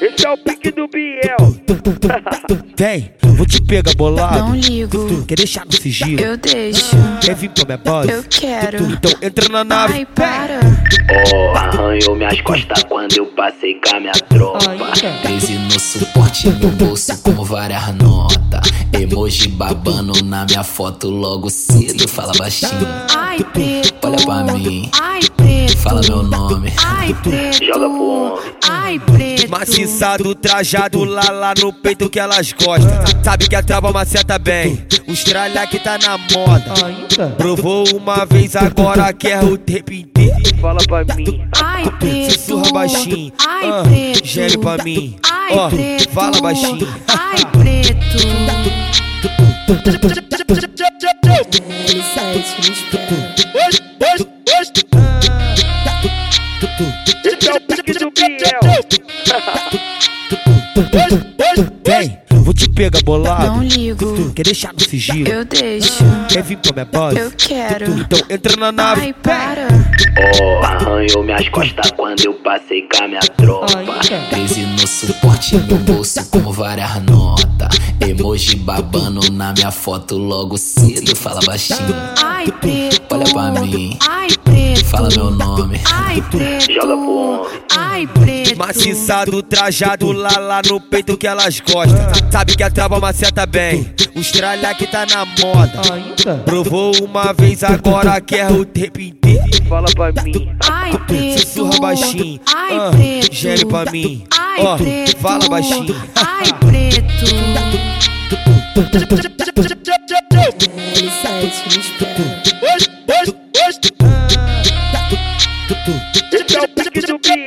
Esse é o pique do Biel. Vem, vou te pegar bolado. Não ligo, Quer deixar no sigilo? eu deixo, Quer vir pra minha base? eu quero. Então entra na nave. Ai, para. Oh, arranhou minhas costas quando eu passei com a minha tropa. 13 no suporte no bolso com várias notas. Emoji babando na minha foto logo cedo. Fala baixinho, Ai, olha pra mim. Ai. Fala meu nome. Ai, preto. Joga pro homem. Ai, preto. Maciçado, trajado lá lá no peito que elas gostam. Sabe que a trava maceta bem. Os tralha que tá na moda. Provou uma vez, agora quer o tempo inteiro. Fala pra mim. Ai, preto. Sussurra baixinho. Ai, ah, preto. Gere pra mim. Ai, Ó, preto. fala baixinho. Ai, preto. É pique do Biel. Vem, vou te pegar bolado. Não ligo, Quer deixar no sigilo? eu deixo, Quer vir pra minha base? eu quero. Então entra na nave. Ai, para. Oh, arranhou minhas costas quando eu passei com a minha tropa. 13 no suporte no bolso com várias notas. Emoji babando na minha foto logo cedo. Fala baixinho, Ai, preto. olha pra mim. Ai. Fala meu nome. Ai, preto. Joga pro homem. Ai, preto. Maciçado, trajado lá lá no peito que elas gostam. Sabe que a trava maceta bem. Os tralha que tá na moda. Provou uma vez, agora quer o tempo inteiro. Fala pra mim. Ai, preto. Sussurra baixinho. Ai, ah, preto. Gere pra mim. Ai, Ó, preto. fala baixinho. Ai, preto. Esse é o pique do Biel.